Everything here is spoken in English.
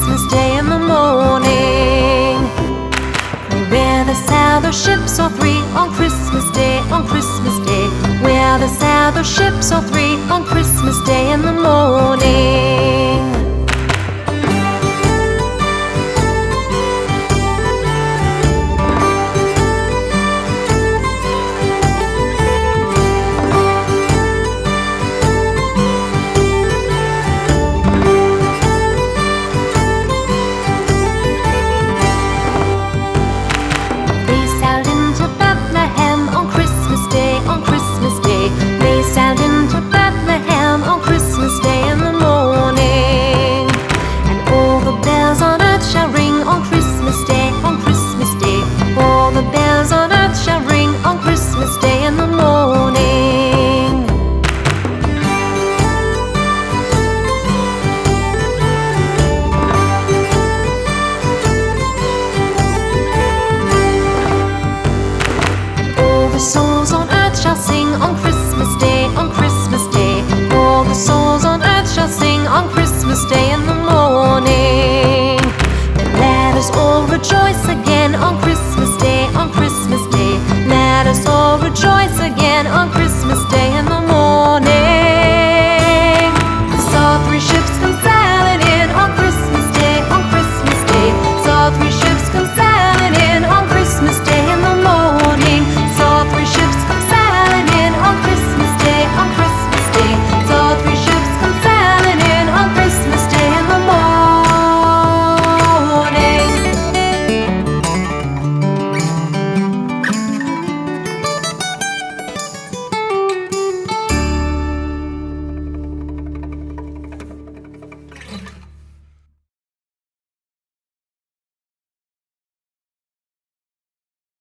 Christmas Day in the morning. We're the sailor ships all three on Christmas Day, on Christmas Day. We're the sailor ships all three on Christmas souls on earth shall sing on Christmas Day, on Christmas Day. All the souls on earth shall sing on Christmas Day in the morning. Then let us all rejoice again on Christmas Day, on Christmas Day. Let us all